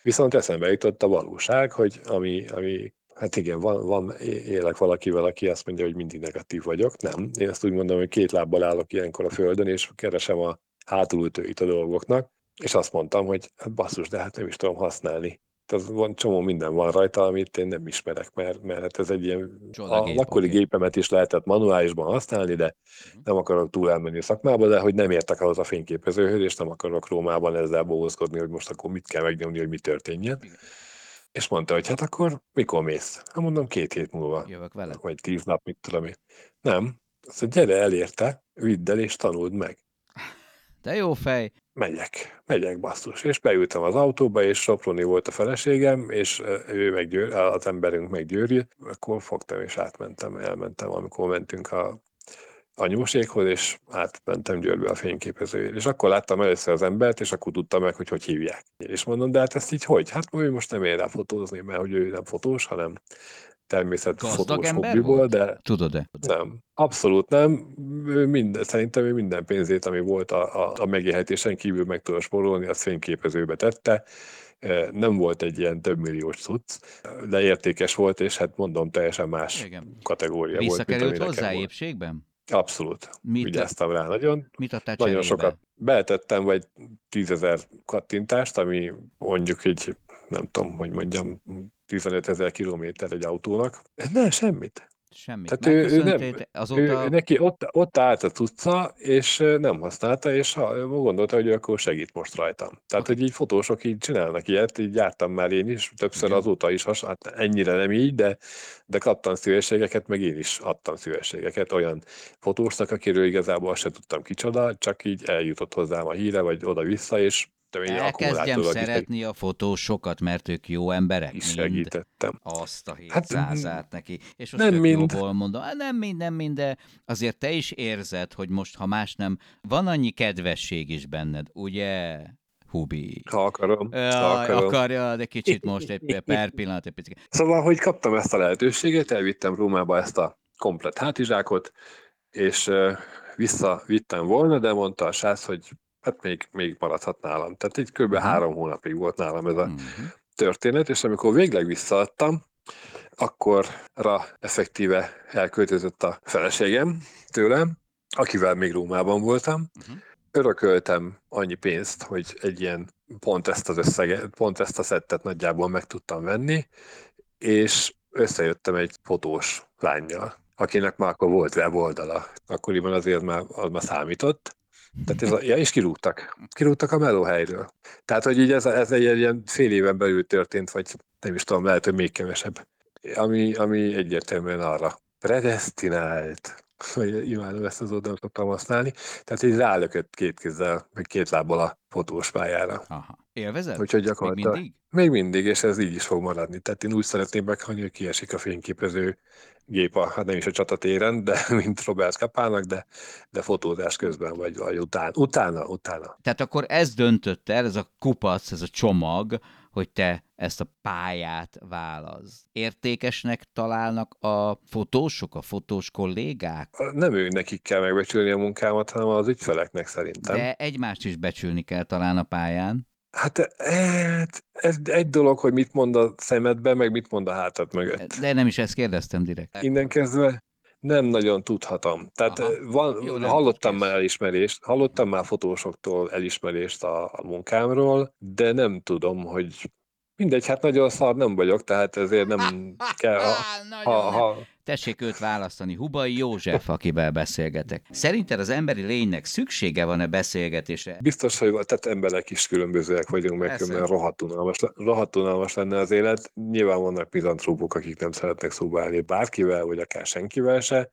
Speaker 2: viszont eszembe jutott a valóság, hogy ami, ami hát igen, van, van, élek valakivel, aki azt mondja, hogy mindig negatív vagyok. Nem, én ezt úgy mondom, hogy két lábbal állok ilyenkor a földön, és keresem a hátulütőit a dolgoknak, és azt mondtam, hogy hát basszus, de hát nem is tudom használni az van, csomó minden van rajta, amit én nem ismerek, mert, mert hát ez egy ilyen, a akkori okay. gépemet is lehetett manuálisban használni, de uh-huh. nem akarok túl elmenni a szakmába, de hogy nem értek ahhoz a fényképezőhöz, és nem akarok Rómában ezzel bohózkodni, hogy most akkor mit kell megnyomni, hogy mi történjen. Igen. És mondta, hogy hát akkor mikor mész? Hát mondom, két hét múlva.
Speaker 1: Jövök vele.
Speaker 2: Vagy tíz nap, mit tudom én. Nem. Azt mondja, gyere elérte, vidd el és tanuld meg.
Speaker 1: De jó fej
Speaker 2: megyek, megyek basszus. És beültem az autóba, és Soproni volt a feleségem, és ő meg Győr, az emberünk meg Győri, akkor fogtam és átmentem, elmentem, amikor mentünk a anyóséghoz, és átmentem Győrbe a fényképezőjére. És akkor láttam először az embert, és akkor tudtam meg, hogy hogy hívják. És mondom, de hát ezt így hogy? Hát ő most nem ér rá fotózni, mert hogy ő nem fotós, hanem természetfotós hobbiból,
Speaker 1: volt?
Speaker 2: de
Speaker 1: Tudod-e?
Speaker 2: nem, abszolút nem. Ő minden, szerintem ő minden pénzét, ami volt a, a, a megélhetésen kívül meg tudott spórolni, azt fényképezőbe tette. Nem volt egy ilyen több milliós cucc, de értékes volt, és hát mondom, teljesen más
Speaker 1: Igen.
Speaker 2: kategória volt,
Speaker 1: Visszakerült
Speaker 2: ami nekem
Speaker 1: hozzá
Speaker 2: volt.
Speaker 1: épségben?
Speaker 2: Abszolút.
Speaker 1: Mit-
Speaker 2: Vigyáztam rá nagyon.
Speaker 1: Mit adtál
Speaker 2: Nagyon
Speaker 1: cserébe?
Speaker 2: sokat beletettem, vagy tízezer kattintást, ami mondjuk egy, nem tudom, hogy mondjam, 15 ezer kilométer egy autónak. Nem, semmit.
Speaker 1: Semmit.
Speaker 2: Tehát ő- ő nem-
Speaker 1: azóta...
Speaker 2: Ő, neki ott, ott állt a cucca, és nem használta, és ha, gondolta, hogy akkor segít most rajtam. Tehát, hogy így fotósok így csinálnak ilyet, így jártam már én is, többször
Speaker 1: Igen.
Speaker 2: azóta is, has, hát ennyire nem így, de, de kaptam szívességeket, meg én is adtam szívességeket olyan fotósnak, akiről igazából azt se tudtam kicsoda, csak így eljutott hozzám a híre, vagy oda-vissza, és én
Speaker 1: Elkezdjem szeretni a fotósokat, mert ők jó emberek.
Speaker 2: is segítettem.
Speaker 1: Azt a
Speaker 2: Hát,
Speaker 1: 700-át neki. És most
Speaker 2: nem mind.
Speaker 1: jóból mondom. Hát Nem mind, nem mind, de azért te is érzed, hogy most, ha más nem, van annyi kedvesség is benned, ugye? Hubi.
Speaker 2: Ha akarom. ha akarom.
Speaker 1: akarja, de kicsit most egy per pillanat, egy picit.
Speaker 2: Szóval, hogy kaptam ezt a lehetőséget, elvittem Rómába ezt a komplet hátizsákot, és visszavittem volna, de mondta a srác, hogy hát még, még maradhat nálam. Tehát így kb.
Speaker 1: Mhm.
Speaker 2: három hónapig volt nálam ez a
Speaker 1: Mhm.
Speaker 2: történet, és amikor végleg visszaadtam, akkorra effektíve elköltözött a feleségem tőlem, akivel még Rómában voltam.
Speaker 1: Mhm.
Speaker 2: Örököltem annyi pénzt, hogy egy ilyen pont ezt az összeget, pont ezt a szettet nagyjából meg tudtam venni, és összejöttem egy fotós lányjal, akinek már akkor volt weboldala. Akkoriban azért már, az már számított. Tehát ez a, ja, és kirúgtak. Kirúgtak a melóhelyről. Tehát, hogy így ez, ez egy ilyen fél éven belül történt, vagy nem is tudom, lehet, hogy még kevesebb. Ami, ami egyértelműen arra predestinált, hogy imádom ezt az oldalt szoktam használni, tehát így rálökött két kézzel, meg két lábbal a fotós pályára.
Speaker 1: Aha. Élvezed?
Speaker 2: Úgyhogy
Speaker 1: Még mindig?
Speaker 2: még mindig, és ez így is fog maradni. Tehát én úgy szeretném meghalni, hogy kiesik a fényképező gép, a, hát nem is a csatatéren, de mint Robert Kapának, de, de fotózás közben, vagy, vagy után, utána, utána.
Speaker 1: Tehát akkor ez döntött el, ez a kupac, ez a csomag, hogy te ezt a pályát válasz. Értékesnek találnak a fotósok, a fotós kollégák?
Speaker 2: Nem ő nekik kell megbecsülni a munkámat, hanem az ügyfeleknek szerintem.
Speaker 1: De egymást is becsülni kell talán a pályán.
Speaker 2: Hát hát ez egy dolog, hogy mit mond a szemedbe, meg mit mond a hátad mögött.
Speaker 1: De nem is ezt kérdeztem direkt.
Speaker 2: Innen kezdve nem nagyon tudhatom. Tehát
Speaker 1: Aha.
Speaker 2: van,
Speaker 1: Jó,
Speaker 2: hallottam már elismerést, hallottam már fotósoktól elismerést a, a munkámról, de nem tudom, hogy mindegy, hát nagyon szar nem vagyok, tehát ezért nem kell, ha, ha, ha,
Speaker 1: Tessék őt választani, Hubai József, akivel beszélgetek. Szerinted az emberi lénynek szüksége van-e beszélgetésre?
Speaker 2: Biztos, hogy tehát emberek is különbözőek vagyunk, meg
Speaker 1: Persze.
Speaker 2: különben rohadt unalmas, le- rohadt unalmas lenne az élet. Nyilván vannak mizantrópok, akik nem szeretnek szóba állni bárkivel, vagy akár senkivel se,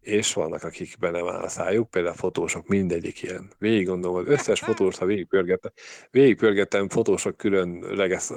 Speaker 2: és vannak, akik nem áll a szájuk, például fotósok, mindegyik ilyen. Végig gondolom, az összes fotós, ha végigpörgetem, végigpörgetem, fotósok külön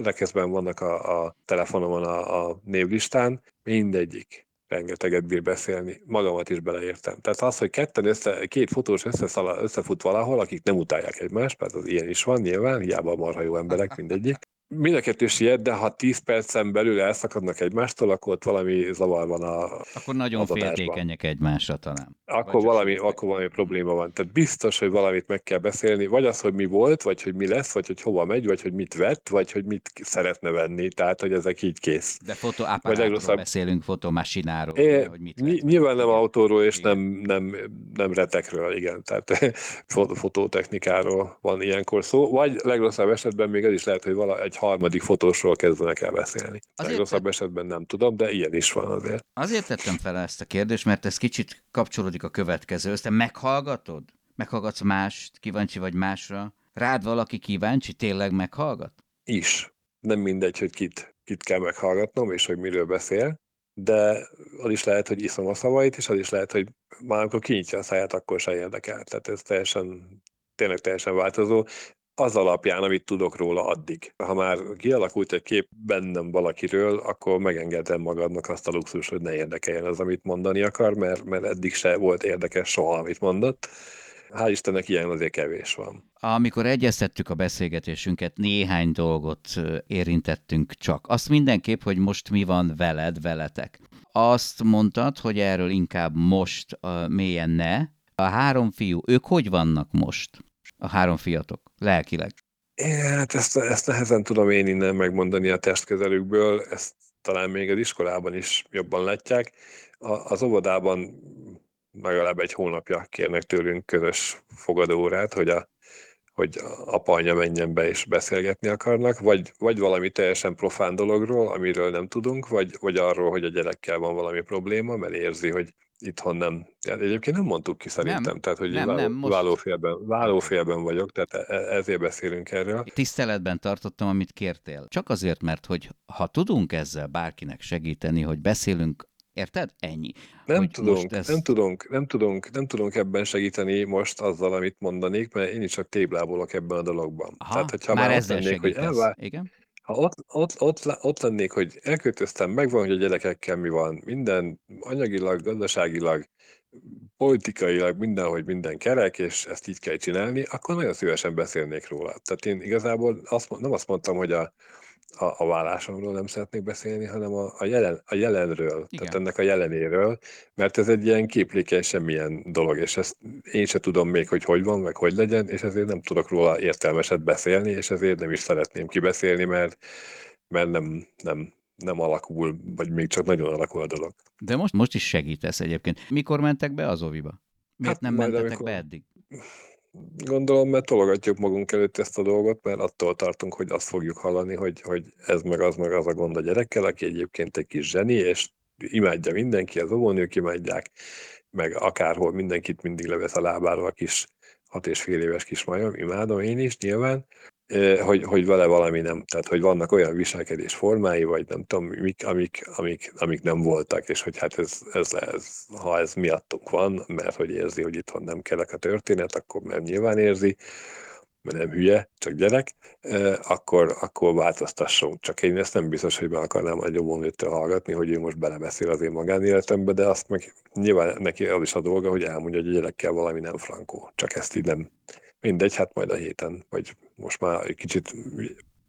Speaker 2: rekeszben vannak a, a telefonomon a, a névlistán, mindegyik rengeteget bír beszélni, magamat is beleértem. Tehát az, hogy ketten össze, két fotós összeszala, összefut valahol, akik nem utálják egymást, mert az ilyen is van nyilván, hiába marha jó emberek mindegyik. Mind a kettő siet, de ha 10 percen belül elszakadnak egymástól, akkor ott valami zavar van a,
Speaker 1: Akkor nagyon féltékenyek egymásra talán.
Speaker 2: akkor
Speaker 1: Vagy
Speaker 2: valami, akkor valami probléma van. Tehát biztos, hogy valamit meg kell beszélni, vagy az, hogy mi volt, vagy hogy mi lesz, vagy hogy hova megy, vagy hogy mit vett, vagy hogy mit szeretne venni. Tehát, hogy ezek így kész.
Speaker 1: De fotoapparátusról
Speaker 2: legrosszabb-
Speaker 1: beszélünk, fotomasináról,
Speaker 2: É,
Speaker 1: hogy mit vett.
Speaker 2: nyilván nem autóról és
Speaker 1: Igen.
Speaker 2: nem, nem, nem retekről, igen, tehát fo- fotótechnikáról van ilyenkor szó, vagy legrosszabb esetben még az is lehet, hogy vala, egy harmadik fotósról kezdenek el beszélni.
Speaker 1: Azért
Speaker 2: legrosszabb esetben nem tudom, de ilyen is van azért.
Speaker 1: Azért tettem fel ezt a kérdést, mert ez kicsit kapcsolódik a következőhöz. Te meghallgatod? Meghallgatsz mást, kíváncsi vagy másra? Rád valaki kíváncsi, tényleg meghallgat?
Speaker 2: Is. Nem mindegy, hogy kit, kit kell meghallgatnom, és hogy miről beszél, de az is lehet, hogy iszom a szavait, és az is lehet, hogy már amikor kinyitja a száját, akkor se érdekel. Tehát ez teljesen, tényleg teljesen változó. Az alapján, amit tudok róla addig. Ha már kialakult egy kép bennem valakiről, akkor megengedem magadnak azt a luxus, hogy ne érdekeljen az, amit mondani akar, mert, mert eddig se volt érdekes soha, amit mondott. Hál' Istennek ilyen azért kevés van.
Speaker 1: Amikor egyeztettük a beszélgetésünket, néhány dolgot érintettünk csak. Azt mindenképp, hogy most mi van veled, veletek. Azt mondtad, hogy erről inkább most uh, mélyen ne. A három fiú, ők hogy vannak most? A három fiatok, lelkileg.
Speaker 2: Hát ezt, ezt nehezen tudom én innen megmondani a testkezelőkből, ezt talán még az iskolában is jobban látják. A, az óvodában legalább egy hónapja kérnek tőlünk közös fogadórát, hogy a hogy apa, anya menjen be és beszélgetni akarnak, vagy, vagy valami teljesen profán dologról, amiről nem tudunk, vagy, vagy arról, hogy a gyerekkel van valami probléma, mert érzi, hogy itthon nem. Hát egyébként nem mondtuk ki szerintem, nem, tehát hogy nem, váló, nem, most... válófélben, válófélben vagyok, tehát e, e, ezért beszélünk erről.
Speaker 1: Tiszteletben tartottam, amit kértél. Csak azért, mert hogy ha tudunk ezzel bárkinek segíteni, hogy beszélünk Érted? Ennyi.
Speaker 2: Nem hogy tudunk, ez... nem tudunk, nem tudunk, nem tudunk ebben segíteni most azzal, amit mondanék, mert én is csak téblábolok ebben a dologban.
Speaker 1: Aha, Tehát, hogyha már, már ezzel lennék, hogy elvár...
Speaker 2: Igen? Ha ott, ott, ott, ott lennék, hogy elköltöztem, megvan, hogy a gyerekekkel mi van, minden anyagilag, gazdaságilag, politikailag mindenhogy minden kerek, és ezt így kell csinálni, akkor nagyon szívesen beszélnék róla. Tehát én igazából azt, nem azt mondtam, hogy a, a, a vállásomról nem szeretnék beszélni, hanem a, a, jelen, a jelenről, Igen. tehát ennek a jelenéről, mert ez egy ilyen képlékeny semmilyen dolog, és ezt én se tudom még, hogy hogy van, meg hogy legyen, és ezért nem tudok róla értelmeset beszélni, és ezért nem is szeretném kibeszélni, mert, mert nem, nem, nem alakul, vagy még csak nagyon alakul a dolog.
Speaker 1: De most, most is segítesz egyébként. Mikor mentek be az oviba? Miért hát nem mentetek amikor... be eddig?
Speaker 2: Gondolom, mert tologatjuk magunk előtt ezt a dolgot, mert attól tartunk, hogy azt fogjuk hallani, hogy, hogy ez meg az meg az a gond a gyerekkel, aki egyébként egy kis zseni, és imádja mindenki, az óvónők imádják, meg akárhol mindenkit mindig levesz a lábáról a kis hat és fél éves kis majom, imádom én is nyilván, hogy, hogy vele valami nem, tehát hogy vannak olyan viselkedés formái, vagy nem tudom, amik, amik, amik, amik nem voltak, és hogy hát ez, ez, ez, ha ez miattunk van, mert hogy érzi, hogy itthon nem kellek a történet, akkor nem nyilván érzi, mert nem hülye, csak gyerek, akkor, akkor változtassunk. Csak én ezt nem biztos, hogy be akarnám a gyomónőtől hallgatni, hogy ő most belebeszél az én magánéletembe, de azt meg nyilván neki az is a dolga, hogy elmondja, hogy a gyerekkel valami nem frankó. Csak ezt így nem, Mindegy, hát majd a héten, vagy most már egy kicsit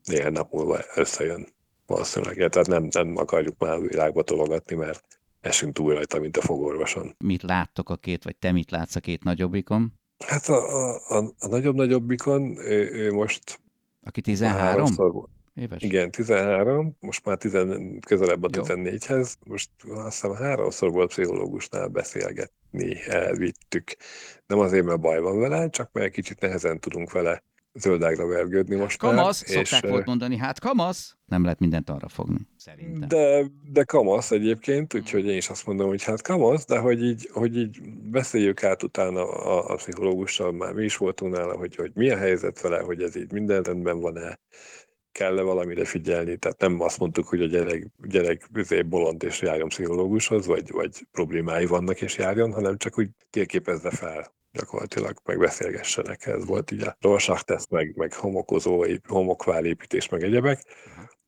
Speaker 2: néhány nap múlva összejön valószínűleg. Tehát nem, nem akarjuk már világba tologatni, mert esünk túl rajta, mint a fogorvoson.
Speaker 1: Mit láttok a két, vagy te mit látsz a két nagyobbikon?
Speaker 2: Hát a, a, a, a nagyobb-nagyobbikon, ő, ő most...
Speaker 1: Aki 13?
Speaker 2: Éves? Igen, 13, most már 10, közelebb a 14-hez. Most azt hiszem háromszor volt pszichológusnál beszélgetni, elvittük. Nem azért, mert baj van vele, csak mert kicsit nehezen tudunk vele zöldágra vergődni most
Speaker 1: Kamasz, már, szokták és, volt mondani, hát kamasz. Nem lehet mindent arra fogni, szerintem.
Speaker 2: De, de kamasz egyébként, úgyhogy én is azt mondom, hogy hát kamasz, de hogy így, hogy így beszéljük át utána a, a pszichológussal, már mi is voltunk nála, hogy, hogy mi a helyzet vele, hogy ez így minden rendben van-e, kell-e valamire figyelni, tehát nem azt mondtuk, hogy a gyerek, gyerek bolond és járjon pszichológushoz, vagy, vagy problémái vannak és járjon, hanem csak úgy térképezze fel gyakorlatilag megbeszélgessenek. Ez volt így a Rorschach teszt, meg, meg homokozó, homokválépítés, meg egyebek.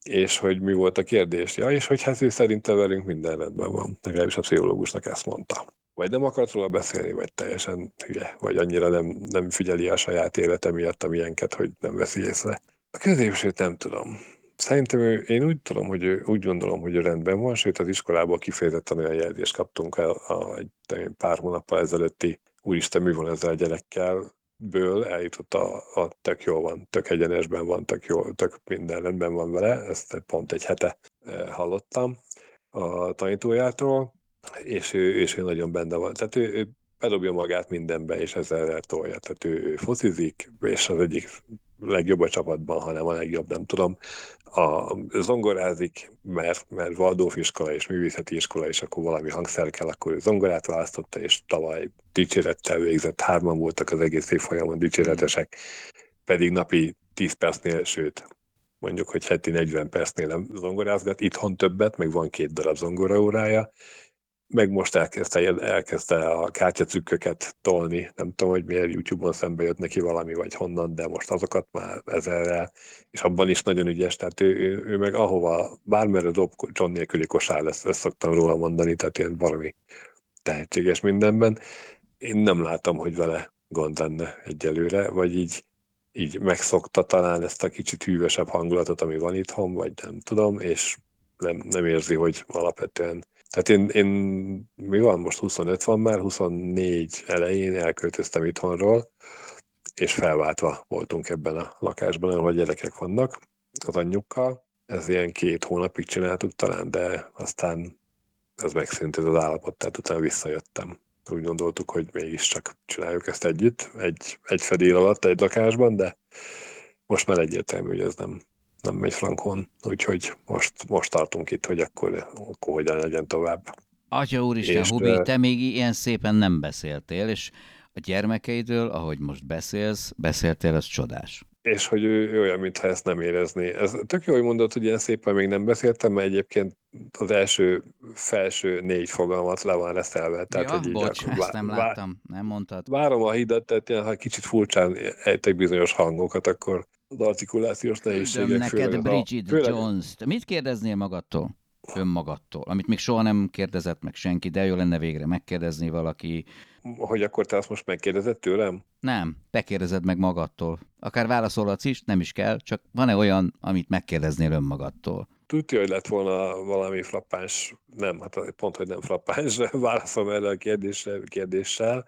Speaker 2: És hogy mi volt a kérdés? Ja, és hogy hát ő szerinte velünk minden rendben van. Legalábbis a pszichológusnak ezt mondta. Vagy nem akart róla beszélni, vagy teljesen hülye, vagy annyira nem, nem figyeli a saját élete miatt a milyenket, hogy nem veszi észre. A középsőt nem tudom. Szerintem ő, én úgy tudom, hogy ő, úgy gondolom, hogy ő rendben van, sőt az iskolából kifejezetten olyan jelzést kaptunk el a, egy pár hónappal ezelőtti úristen, mi van ezzel a gyerekkel, ből eljutott a, a tök jó van, tök egyenesben van, tök jó, tök minden rendben van vele, ezt pont egy hete eh, hallottam a tanítójától, és ő, és ő nagyon benne van. Tehát ő, ő bedobja magát mindenbe, és ezzel eltolja. Tehát ő, ő focizik, és az egyik legjobb a csapatban, hanem a legjobb, nem tudom. A zongorázik, mert, mert Waldorf iskola és művészeti iskola, és akkor valami hangszer kell, akkor ő zongorát választotta, és tavaly dicsérettel végzett, hárman voltak az egész év folyamon dicséretesek, pedig napi 10 percnél, sőt, mondjuk, hogy heti 40 percnél nem zongorázgat, itthon többet, meg van két darab zongoraórája, meg most elkezdte, elkezdte a kártyacükköket tolni, nem tudom, hogy miért YouTube-on szembe jött neki valami, vagy honnan, de most azokat már ezerrel, és abban is nagyon ügyes, tehát ő, ő, ő meg ahova, bármerre dob John nélküli kosár lesz, ezt szoktam róla mondani, tehát ilyen valami tehetséges mindenben. Én nem látom, hogy vele gond lenne egyelőre, vagy így, így megszokta talán ezt a kicsit hűvösebb hangulatot, ami van itthon, vagy nem tudom, és nem, nem érzi, hogy alapvetően tehát én, én, mi van most, 25 van már, 24 elején elköltöztem itthonról, és felváltva voltunk ebben a lakásban, ahol gyerekek vannak az anyjukkal. Ez ilyen két hónapig csináltuk talán, de aztán ez megszűnt ez az állapot, tehát utána visszajöttem. Úgy gondoltuk, hogy mégiscsak csináljuk ezt együtt, egy, egy fedél alatt, egy lakásban, de most már egyértelmű, hogy ez nem, nem megy frankon, úgyhogy most, most tartunk itt, hogy akkor, akkor hogyan legyen tovább.
Speaker 1: Atya úristen,
Speaker 2: És,
Speaker 1: Hubi, te még ilyen szépen nem beszéltél, és a gyermekeidről, ahogy most beszélsz, beszéltél, az csodás.
Speaker 2: És hogy ő, ő olyan, mintha ezt nem érezné. Ez tök jó, hogy mondod, hogy ilyen szépen még nem beszéltem, mert egyébként az első felső négy fogalmat le van reszelve. Tehát,
Speaker 1: ja,
Speaker 2: hogy így
Speaker 1: bocs,
Speaker 2: akkor
Speaker 1: ezt nem láttam, nem mondtad.
Speaker 2: Várom a hidat, tehát ilyen, ha kicsit furcsán ejtek bizonyos hangokat, akkor az artikulációs nehézségek.
Speaker 1: neked
Speaker 2: főleg
Speaker 1: Bridget
Speaker 2: főleg-
Speaker 1: Jones. Te mit kérdeznél magadtól? Önmagadtól. Amit még soha nem kérdezett meg senki, de jó lenne végre megkérdezni valaki.
Speaker 2: Hogy akkor te azt most megkérdezed tőlem?
Speaker 1: Nem, te kérdezed meg magadtól. Akár válaszolhatsz is, nem is kell, csak van-e olyan, amit megkérdeznél önmagadtól?
Speaker 2: Tudja, hogy lett volna valami frappáns, nem, hát pont, hogy nem frappáns, válaszom erre a kérdésre, kérdéssel,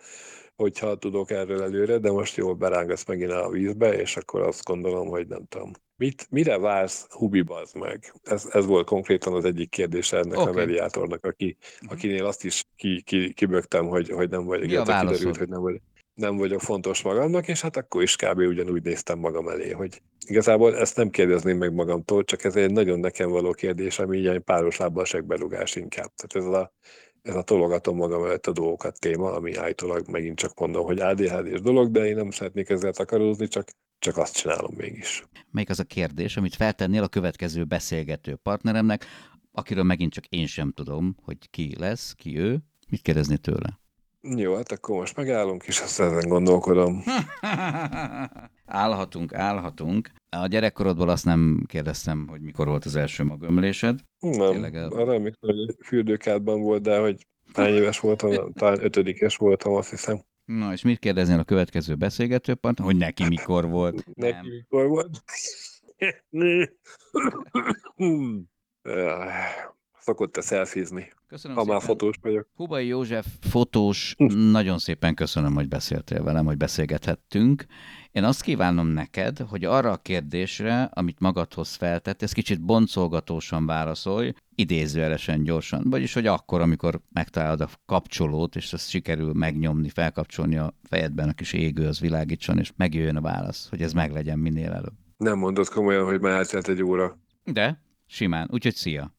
Speaker 2: hogyha tudok erről előre, de most jól berángasz megint a vízbe, és akkor azt gondolom, hogy nem tudom. Mit, mire vársz, Hubi bazd meg? Ez, ez volt konkrétan az egyik kérdése ennek
Speaker 1: Oké.
Speaker 2: a mediátornak, aki, akinél azt is ki, ki, kibögtem, hogy, hogy nem vagyok,
Speaker 1: a
Speaker 2: illetve kiderült, hogy nem vagyok, nem vagyok fontos magamnak, és hát akkor is kb. ugyanúgy néztem magam elé, hogy igazából ezt nem kérdezném meg magamtól, csak ez egy nagyon nekem való kérdés, ami ilyen páros lábbal segberugás inkább. Tehát ez a, ez a tologatom magam előtt a dolgokat téma, ami állítólag megint csak mondom, hogy ADHD-s dolog, de én nem szeretnék ezzel takarózni, csak, csak azt csinálom mégis.
Speaker 1: Melyik az a kérdés, amit feltennél a következő beszélgető partneremnek, akiről megint csak én sem tudom, hogy ki lesz, ki ő, mit kérdezni tőle?
Speaker 2: Jó, hát akkor most megállunk, és azt ezen gondolkodom.
Speaker 1: állhatunk, állhatunk. A gyerekkorodból azt nem kérdeztem, hogy mikor volt az első magömlésed.
Speaker 2: Nem,
Speaker 1: Tényleg el-
Speaker 2: arra emlékszem, hogy fürdőkádban volt, de hogy hány éves voltam, talán ötödikes voltam, azt hiszem.
Speaker 1: Na, és mit kérdeznél a következő beszélgető partner, hogy neki mikor volt?
Speaker 2: Neki
Speaker 1: Nem.
Speaker 2: mikor volt? Jaj, Szokott te szelfizni,
Speaker 1: Köszönöm
Speaker 2: ha már
Speaker 1: szépen.
Speaker 2: fotós vagyok.
Speaker 1: Hubai József, fotós, nagyon szépen köszönöm, hogy beszéltél velem, hogy beszélgethettünk. Én azt kívánom neked, hogy arra a kérdésre, amit magadhoz feltett, ez kicsit boncolgatósan válaszolj, idézőjelesen gyorsan, vagyis, hogy akkor, amikor megtalálod a kapcsolót, és azt sikerül megnyomni, felkapcsolni a fejedben a kis égő, az világítson, és megjöjjön a válasz, hogy ez meglegyen minél előbb.
Speaker 2: Nem mondod komolyan, hogy már eltelt egy óra.
Speaker 1: De simán, úgyhogy szia!